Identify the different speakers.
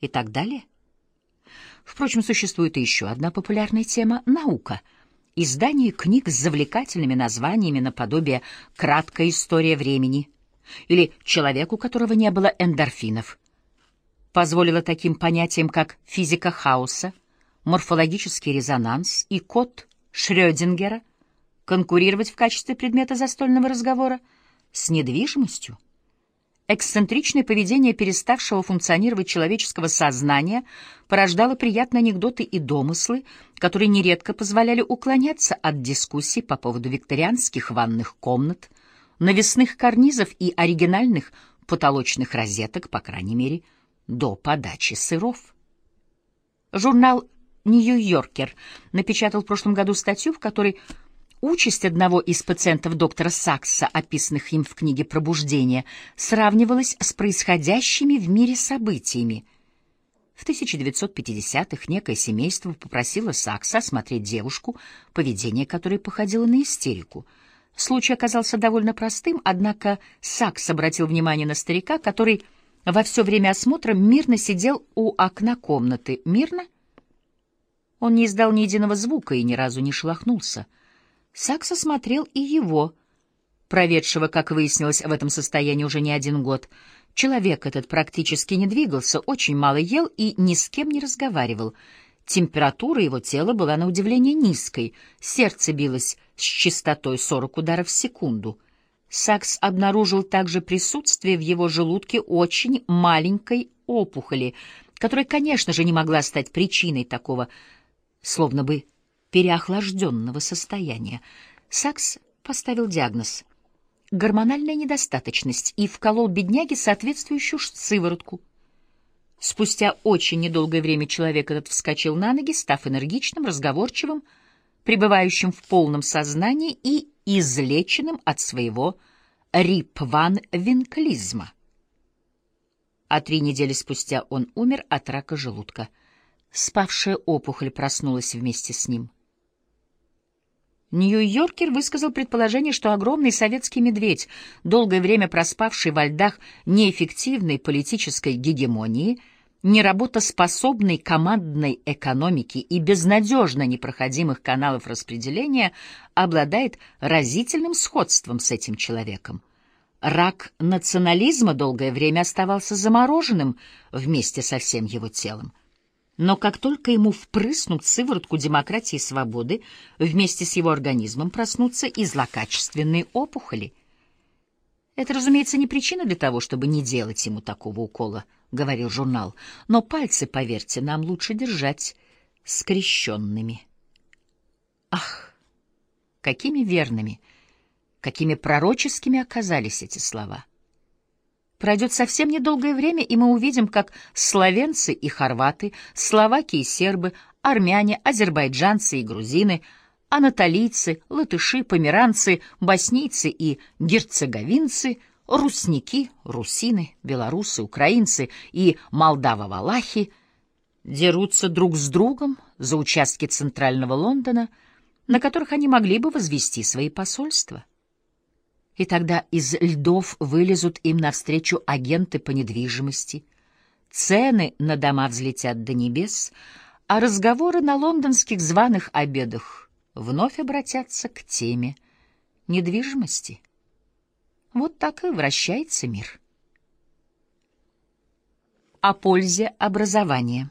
Speaker 1: и так далее. Впрочем, существует и еще одна популярная тема — наука. Издание книг с завлекательными названиями наподобие «Краткая история времени» или «Человек, у которого не было эндорфинов» позволило таким понятиям, как физика хаоса, морфологический резонанс и код Шрёдингера конкурировать в качестве предмета застольного разговора с недвижимостью. Эксцентричное поведение переставшего функционировать человеческого сознания порождало приятные анекдоты и домыслы, которые нередко позволяли уклоняться от дискуссий по поводу викторианских ванных комнат, навесных карнизов и оригинальных потолочных розеток, по крайней мере, до подачи сыров. Журнал «Нью-Йоркер» напечатал в прошлом году статью, в которой Участь одного из пациентов доктора Сакса, описанных им в книге «Пробуждение», сравнивалась с происходящими в мире событиями. В 1950-х некое семейство попросило Сакса осмотреть девушку, поведение которой походило на истерику. Случай оказался довольно простым, однако Сакс обратил внимание на старика, который во все время осмотра мирно сидел у окна комнаты. Мирно? Он не издал ни единого звука и ни разу не шелохнулся. Сакс осмотрел и его, проведшего, как выяснилось, в этом состоянии уже не один год. Человек этот практически не двигался, очень мало ел и ни с кем не разговаривал. Температура его тела была на удивление низкой, сердце билось с частотой 40 ударов в секунду. Сакс обнаружил также присутствие в его желудке очень маленькой опухоли, которая, конечно же, не могла стать причиной такого, словно бы переохлажденного состояния. Сакс поставил диагноз — гормональная недостаточность и вколол бедняге соответствующую сыворотку. Спустя очень недолгое время человек этот вскочил на ноги, став энергичным, разговорчивым, пребывающим в полном сознании и излеченным от своего рипван-винклизма. А три недели спустя он умер от рака желудка. Спавшая опухоль проснулась вместе с ним. Нью-Йоркер высказал предположение, что огромный советский медведь, долгое время проспавший во льдах неэффективной политической гегемонии, неработоспособной командной экономики и безнадежно непроходимых каналов распределения, обладает разительным сходством с этим человеком. Рак национализма долгое время оставался замороженным вместе со всем его телом. Но как только ему впрыснут сыворотку демократии и свободы, вместе с его организмом проснутся и злокачественные опухоли. Это, разумеется, не причина для того, чтобы не делать ему такого укола, — говорил журнал, — но пальцы, поверьте, нам лучше держать скрещенными. Ах, какими верными, какими пророческими оказались эти слова! Пройдет совсем недолгое время, и мы увидим, как словенцы и хорваты, словаки и сербы, армяне, азербайджанцы и грузины, анатолийцы, латыши, померанцы, боснийцы и герцеговинцы, русники, русины, белорусы, украинцы и молдаво-валахи дерутся друг с другом за участки центрального Лондона, на которых они могли бы возвести свои посольства и тогда из льдов вылезут им навстречу агенты по недвижимости, цены на дома взлетят до небес, а разговоры на лондонских званых обедах вновь обратятся к теме недвижимости. Вот так и вращается мир. О пользе образования.